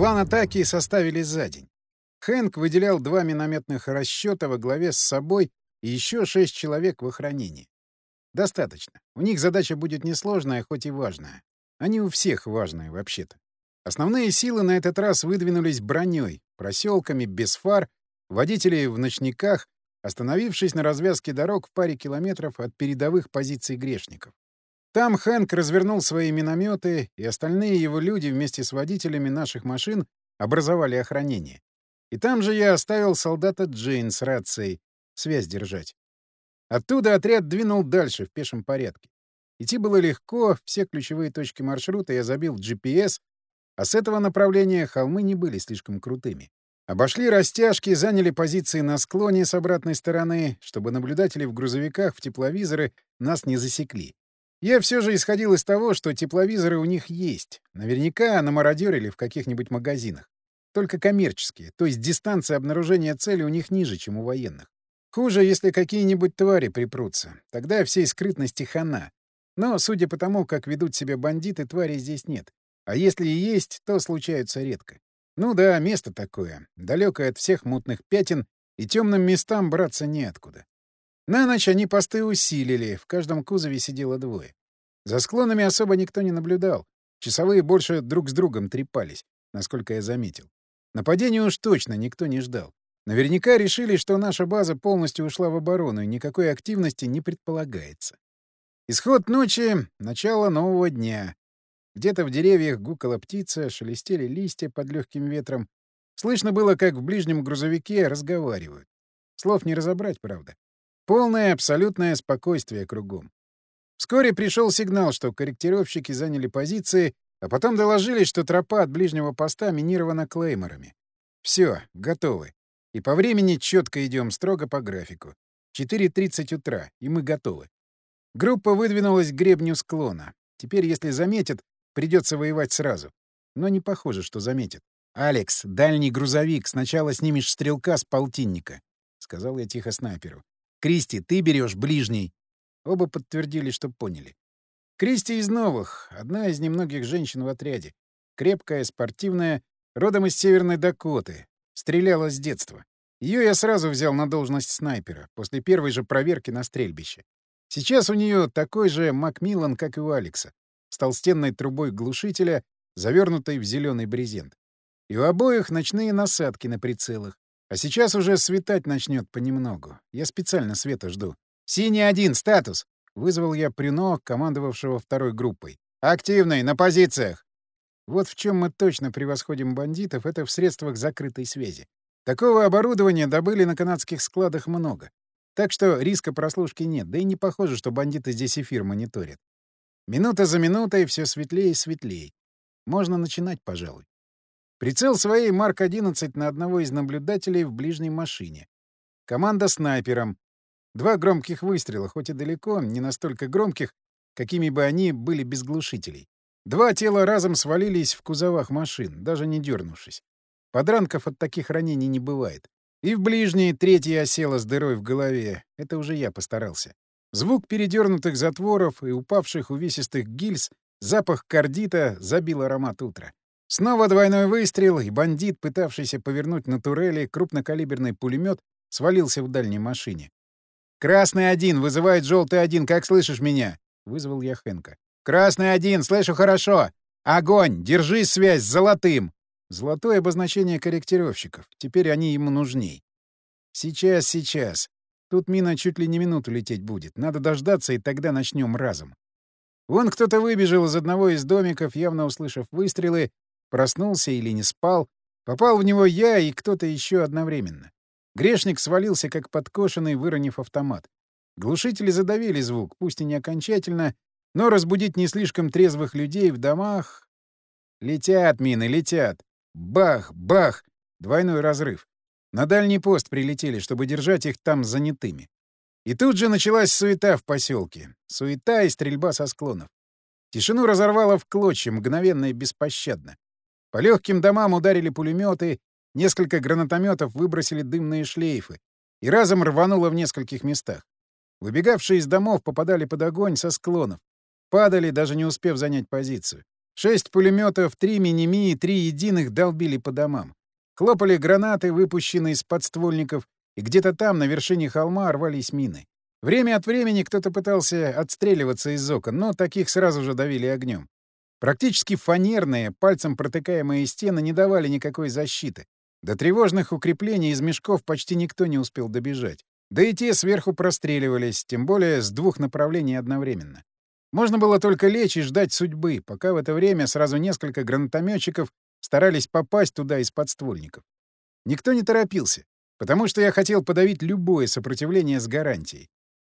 План атаки составили за день. Хэнк выделял два минометных расчета во главе с собой и еще шесть человек в охранении. Достаточно. У них задача будет несложная, хоть и важная. Они у всех важные, вообще-то. Основные силы на этот раз выдвинулись броней, проселками, без фар, водители в ночниках, остановившись на развязке дорог в паре километров от передовых позиций грешников. Там Хэнк развернул свои минометы, и остальные его люди вместе с водителями наших машин образовали охранение. И там же я оставил солдата Джейн с рацией, связь держать. Оттуда отряд двинул дальше в пешем порядке. Идти было легко, все ключевые точки маршрута я забил в GPS, а с этого направления холмы не были слишком крутыми. Обошли растяжки, заняли позиции на склоне с обратной стороны, чтобы наблюдатели в грузовиках в тепловизоры нас не засекли. Я все же исходил из того, что тепловизоры у них есть. Наверняка намародерили в каких-нибудь магазинах. Только коммерческие, то есть дистанция обнаружения цели у них ниже, чем у военных. Хуже, если какие-нибудь твари припрутся. Тогда всей скрытности хана. Но, судя по тому, как ведут себя бандиты, тварей здесь нет. А если и есть, то случаются редко. Ну да, место такое, далекое от всех мутных пятен, и темным местам браться неоткуда. На ночь они посты усилили, в каждом кузове сидело двое. За склонами особо никто не наблюдал. Часовые больше друг с другом трепались, насколько я заметил. Нападения уж точно никто не ждал. Наверняка решили, что наша база полностью ушла в оборону, и никакой активности не предполагается. Исход ночи — начало нового дня. Где-то в деревьях гукала птица, шелестели листья под легким ветром. Слышно было, как в ближнем грузовике разговаривают. Слов не разобрать, правда. Полное абсолютное спокойствие кругом. Вскоре пришел сигнал, что корректировщики заняли позиции, а потом доложили, что тропа от ближнего поста минирована клейморами. Все, готовы. И по времени четко идем строго по графику. 4.30 утра, и мы готовы. Группа выдвинулась к гребню склона. Теперь, если заметят, придется воевать сразу. Но не похоже, что заметят. «Алекс, дальний грузовик, сначала снимешь стрелка с полтинника», — сказал я тихо снайперу. Кристи, ты берешь ближний. Оба подтвердили, что поняли. Кристи из новых, одна из немногих женщин в отряде. Крепкая, спортивная, родом из Северной Дакоты. Стреляла с детства. Ее я сразу взял на должность снайпера, после первой же проверки на стрельбище. Сейчас у нее такой же Макмиллан, как и у Алекса, с толстенной трубой глушителя, завернутой в зеленый брезент. И у обоих ночные насадки на прицелах, а сейчас уже светать начнет понемногу. Я специально света жду. «Синий один, статус!» — вызвал я Прино, командовавшего второй группой. «Активный, на позициях!» Вот в чем мы точно превосходим бандитов, это в средствах закрытой связи. Такого оборудования добыли на канадских складах много. Так что риска прослушки нет, да и не похоже, что бандиты здесь эфир мониторят. Минута за минутой все светлее и светлее. Можно начинать, пожалуй. Прицел своей Марк-11 на одного из наблюдателей в ближней машине. Команда снайпером. Два громких выстрела, хоть и далеко, не настолько громких, какими бы они были без глушителей. Два тела разом свалились в кузовах машин, даже не дернувшись. Подранков от таких ранений не бывает. И в ближней третья осела с дырой в голове. Это уже я постарался. Звук передернутых затворов и упавших увесистых гильз, запах кардита забил аромат утра. Снова двойной выстрел, и бандит, пытавшийся повернуть на турели крупнокалиберный пулемет, свалился в дальней машине. «Красный один, вызывает желтый один, как слышишь меня?» — вызвал я Хэнка. «Красный один, слышу хорошо! Огонь! Держи связь с золотым!» Золотое обозначение корректировщиков. Теперь они ему нужней. «Сейчас, сейчас. Тут мина чуть ли не минуту лететь будет. Надо дождаться, и тогда начнем разом». Вон кто-то выбежал из одного из домиков, явно услышав выстрелы, Проснулся или не спал. Попал в него я и кто-то еще одновременно. Грешник свалился, как подкошенный, выронив автомат. Глушители задавили звук, пусть и не окончательно, но разбудить не слишком трезвых людей в домах... Летят мины, летят. Бах, бах! Двойной разрыв. На дальний пост прилетели, чтобы держать их там занятыми. И тут же началась суета в поселке. Суета и стрельба со склонов. Тишину разорвало в клочья, мгновенно и беспощадно. По легким домам ударили пулеметы, несколько гранатометов выбросили дымные шлейфы, и разом рвануло в нескольких местах. Выбегавшие из домов попадали под огонь со склонов, падали, даже не успев занять позицию. Шесть пулеметов, три миними и три единых долбили по домам. Хлопали гранаты, выпущенные из подствольников, и где-то там, на вершине холма, рвались мины. Время от времени кто-то пытался отстреливаться из окон, но таких сразу же давили огнем. Практически фанерные, пальцем протыкаемые стены не давали никакой защиты. До тревожных укреплений из мешков почти никто не успел добежать. Да и те сверху простреливались, тем более с двух направлений одновременно. Можно было только лечь и ждать судьбы, пока в это время сразу несколько гранатометчиков старались попасть туда из подствольников. Никто не торопился, потому что я хотел подавить любое сопротивление с гарантией.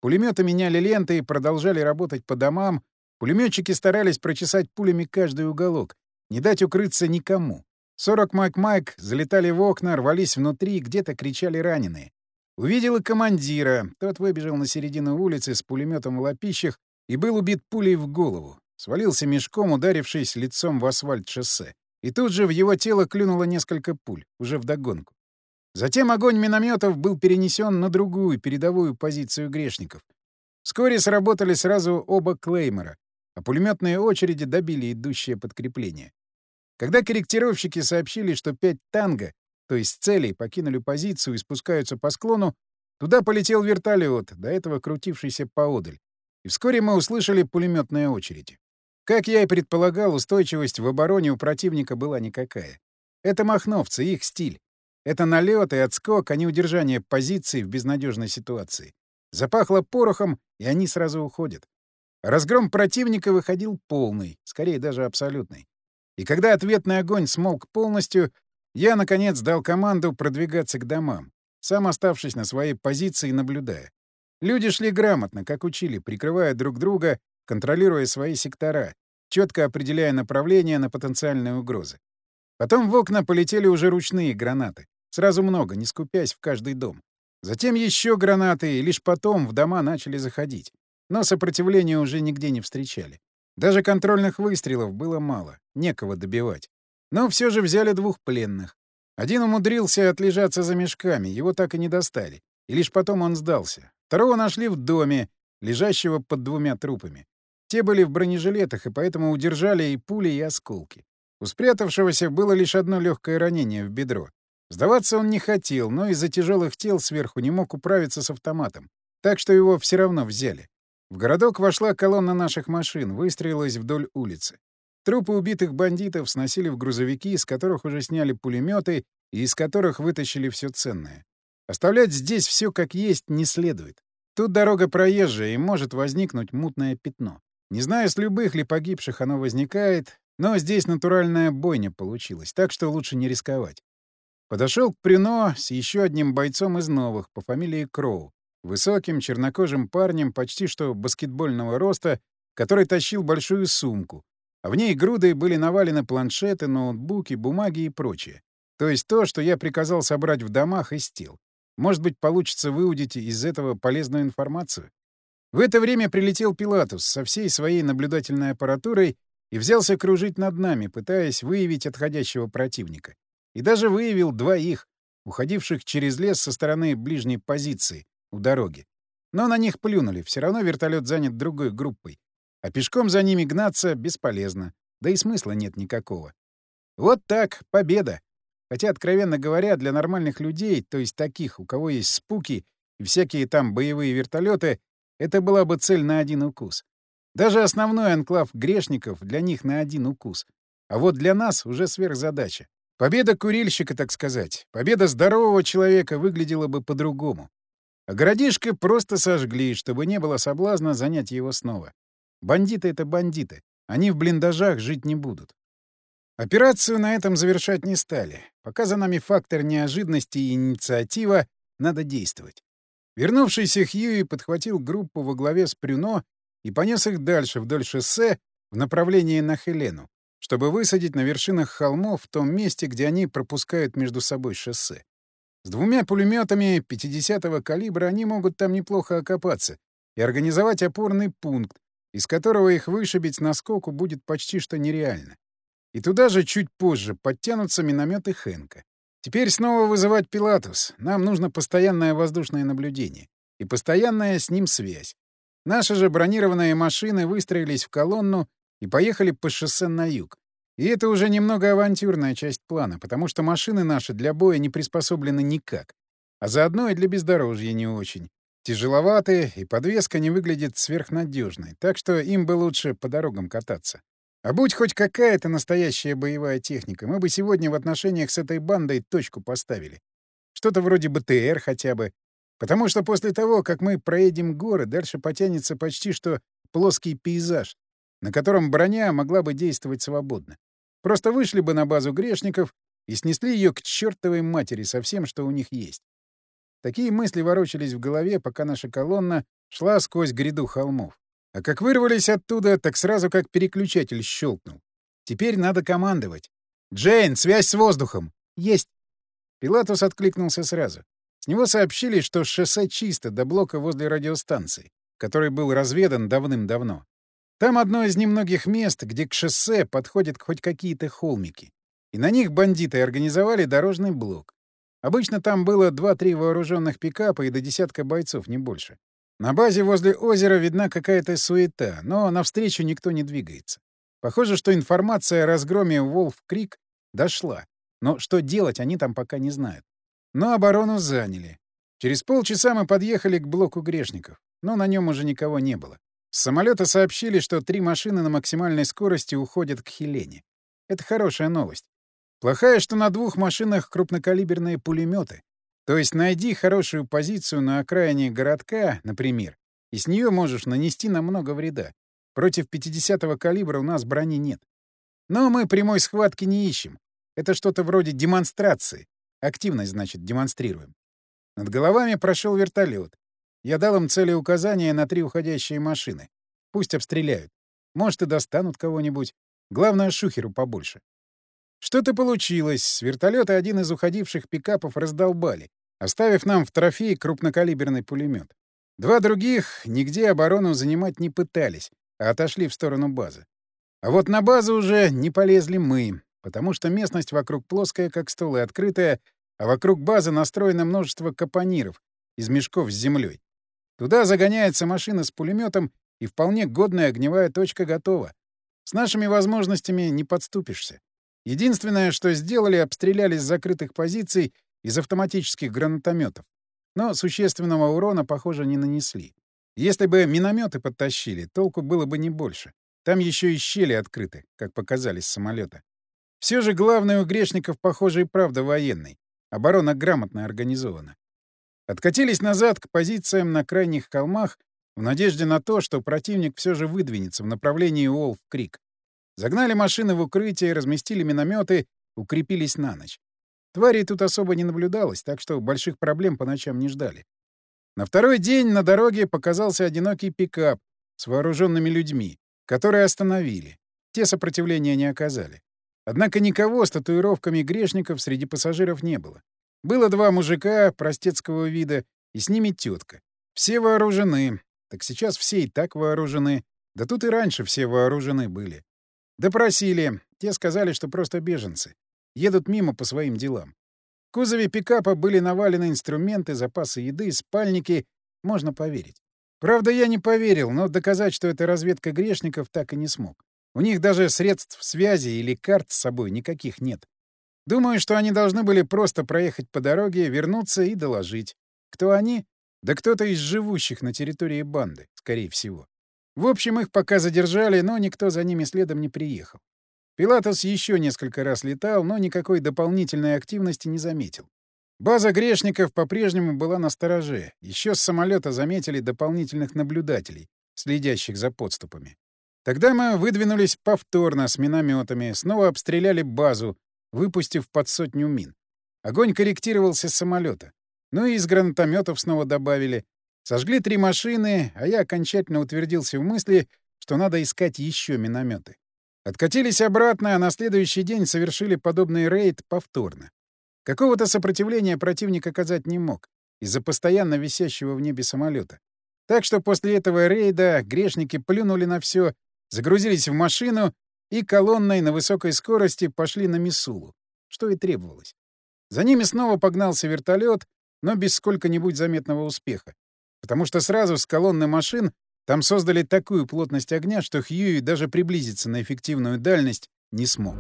Пулеметы меняли ленты и продолжали работать по домам, пулеметчики старались прочесать пулями каждый уголок, не дать укрыться никому. Сорок майк-майк залетали в окна, рвались внутри, где-то кричали раненые. Увидел и командира. Тот выбежал на середину улицы с пулеметом в лопищах и был убит пулей в голову. Свалился мешком, ударившись лицом в асфальт шоссе. И тут же в его тело клюнуло несколько пуль, уже вдогонку. Затем огонь минометов был перенесен на другую, передовую позицию грешников. Вскоре сработали сразу оба клеймора, а пулеметные очереди добили идущее подкрепление. Когда корректировщики сообщили, что пять танго, то есть целей, покинули позицию и спускаются по склону, туда полетел вертолет, до этого крутившийся поодаль. И вскоре мы услышали пулеметные очереди. Как я и предполагал, устойчивость в обороне у противника была никакая. Это махновцы, их стиль. Это налет и отскок, а не удержание позиции в безнадежной ситуации. Запахло порохом, и они сразу уходят. Разгром противника выходил полный, скорее даже абсолютный. И когда ответный огонь смолк полностью, я, наконец, дал команду продвигаться к домам, сам оставшись на своей позиции, наблюдая. Люди шли грамотно, как учили, прикрывая друг друга, контролируя свои сектора, четко определяя направление на потенциальные угрозы. Потом в окна полетели уже ручные гранаты. Сразу много, не скупясь в каждый дом. Затем еще гранаты, и лишь потом в дома начали заходить. Но сопротивления уже нигде не встречали. Даже контрольных выстрелов было мало, некого добивать. Но все же взяли двух пленных. Один умудрился отлежаться за мешками, его так и не достали. И лишь потом он сдался. Второго нашли в доме, лежащего под двумя трупами. Те были в бронежилетах, и поэтому удержали и пули, и осколки. У спрятавшегося было лишь одно легкое ранение в бедро. Сдаваться он не хотел, но из-за тяжелых тел сверху не мог управиться с автоматом. Так что его все равно взяли. В городок вошла колонна наших машин, выстроилась вдоль улицы. Трупы убитых бандитов сносили в грузовики, из которых уже сняли пулеметы и из которых вытащили все ценное. Оставлять здесь все как есть не следует. Тут дорога проезжая, и может возникнуть мутное пятно. Не знаю, с любых ли погибших оно возникает, но здесь натуральная бойня получилась, так что лучше не рисковать. Подошел к Прино с еще одним бойцом из новых по фамилии Кроу. Высоким, чернокожим парнем почти что баскетбольного роста, который тащил большую сумку, а в ней грудой были навалены планшеты, ноутбуки, бумаги и прочее. То есть то, что я приказал собрать в домах из тел. Может быть, получится выудить из этого полезную информацию? В это время прилетел Пилатус со всей своей наблюдательной аппаратурой и взялся кружить над нами, пытаясь выявить отходящего противника. И даже выявил двоих, уходивших через лес со стороны ближней позиции, у дороги. Но на них плюнули, все равно вертолет занят другой группой. А пешком за ними гнаться бесполезно, да и смысла нет никакого. Вот так, победа. Хотя, откровенно говоря, для нормальных людей, то есть таких, у кого есть спуки и всякие там боевые вертолеты, это была бы цель на один укус. Даже основной анклав грешников для них на один укус. А вот для нас уже сверхзадача. Победа курильщика, так сказать, победа здорового человека выглядела бы по-другому. А городишко просто сожгли, чтобы не было соблазна занять его снова. Бандиты — это бандиты. Они в блиндажах жить не будут. Операцию на этом завершать не стали. Пока за нами фактор неожиданности и инициатива, надо действовать. Вернувшийся Хьюи подхватил группу во главе с Прюно и понес их дальше вдоль шоссе в направлении на Хелену, чтобы высадить на вершинах холмов в том месте, где они пропускают между собой шоссе. С двумя пулеметами 50-го калибра они могут там неплохо окопаться и организовать опорный пункт, из которого их вышибить на скоку будет почти что нереально. И туда же чуть позже подтянутся минометы Хэнка. Теперь снова вызывать Пилатус. Нам нужно постоянное воздушное наблюдение. И постоянная с ним связь. Наши же бронированные машины выстроились в колонну и поехали по шоссе на юг. И это уже немного авантюрная часть плана, потому что машины наши для боя не приспособлены никак. А заодно и для бездорожья не очень. Тяжеловатые, и подвеска не выглядит сверхнадежной, так что им бы лучше по дорогам кататься. А будь хоть какая-то настоящая боевая техника, мы бы сегодня в отношениях с этой бандой точку поставили. Что-то вроде БТР хотя бы. Потому что после того, как мы проедем горы, дальше потянется почти что плоский пейзаж, на котором броня могла бы действовать свободно. Просто вышли бы на базу грешников и снесли ее к чертовой матери со всем, что у них есть. Такие мысли ворочались в голове, пока наша колонна шла сквозь гряду холмов. А как вырвались оттуда, так сразу как переключатель щелкнул. Теперь надо командовать. «Джейн, связь с воздухом!» «Есть!» Пилатус откликнулся сразу. С него сообщили, что шоссе чисто до блока возле радиостанции, который был разведан давным-давно. Там одно из немногих мест, где к шоссе подходят хоть какие-то холмики. И на них бандиты организовали дорожный блок. Обычно там было два-три вооруженных пикапа и до десятка бойцов, не больше. На базе возле озера видна какая-то суета, но навстречу никто не двигается. Похоже, что информация о разгроме Волф-Крик дошла, но что делать они там пока не знают. Но оборону заняли. Через полчаса мы подъехали к блоку грешников, но на нем уже никого не было. С самолета сообщили, что три машины на максимальной скорости уходят к Хелене. Это хорошая новость. Плохая, что на двух машинах крупнокалиберные пулеметы. То есть найди хорошую позицию на окраине городка, например, и с нее можешь нанести намного вреда. Против 50-го калибра у нас брони нет. Но мы прямой схватки не ищем. Это что-то вроде демонстрации. Активность, значит, демонстрируем. Над головами прошел вертолет. Я дал им цели указания на три уходящие машины. Пусть обстреляют. Может, и достанут кого-нибудь. Главное, шухеру побольше. Что-то получилось. С вертолета один из уходивших пикапов раздолбали, оставив нам в трофей крупнокалиберный пулемет. Два других нигде оборону занимать не пытались, а отошли в сторону базы. А вот на базу уже не полезли мы, потому что местность вокруг плоская, как стол, и открытая, а вокруг базы настроено множество капониров из мешков с землей. Туда загоняется машина с пулеметом, и вполне годная огневая точка готова. С нашими возможностями не подступишься. Единственное, что сделали, обстреляли с закрытых позиций из автоматических гранатометов. Но существенного урона, похоже, не нанесли. Если бы минометы подтащили, толку было бы не больше. Там еще и щели открыты, как показали с самолета. Все же главный у грешников, похоже, и правда военный. Оборона грамотно организована. Откатились назад к позициям на крайних холмах в надежде на то, что противник все же выдвинется в направлении Уолф-Крик. Загнали машины в укрытие, разместили минометы, укрепились на ночь. Тварей тут особо не наблюдалось, так что больших проблем по ночам не ждали. На второй день на дороге показался одинокий пикап с вооруженными людьми, которые остановили. Те сопротивления не оказали. Однако никого с татуировками грешников среди пассажиров не было. Было два мужика простецкого вида, и с ними тетка. Все вооружены. Так сейчас все и так вооружены. Да тут и раньше все вооружены были. Допросили. Те сказали, что просто беженцы. Едут мимо по своим делам. В кузове пикапа были навалены инструменты, запасы еды, спальники. Можно поверить. Правда, я не поверил, но доказать, что это разведка грешников, так и не смог. У них даже средств связи или карт с собой никаких нет. Думаю, что они должны были просто проехать по дороге, вернуться и доложить. Кто они? Да кто-то из живущих на территории банды, скорее всего. В общем, их пока задержали, но никто за ними следом не приехал. Пилатос еще несколько раз летал, но никакой дополнительной активности не заметил. База грешников по-прежнему была на стороже. Еще с самолета заметили дополнительных наблюдателей, следящих за подступами. Тогда мы выдвинулись повторно с минометами, снова обстреляли базу, выпустив под сотню мин. Огонь корректировался с самолета. Ну и из гранатометов снова добавили. Сожгли три машины, а я окончательно утвердился в мысли, что надо искать еще минометы. Откатились обратно, а на следующий день совершили подобный рейд повторно. Какого-то сопротивления противник оказать не мог из-за постоянно висящего в небе самолета. Так что после этого рейда грешники плюнули на все, загрузились в машину и колонной на высокой скорости пошли на Мисулу, что и требовалось. За ними снова погнался вертолет, но без сколько-нибудь заметного успеха, потому что сразу с колонны машин Там создали такую плотность огня, что Хьюи даже приблизиться на эффективную дальность не смог.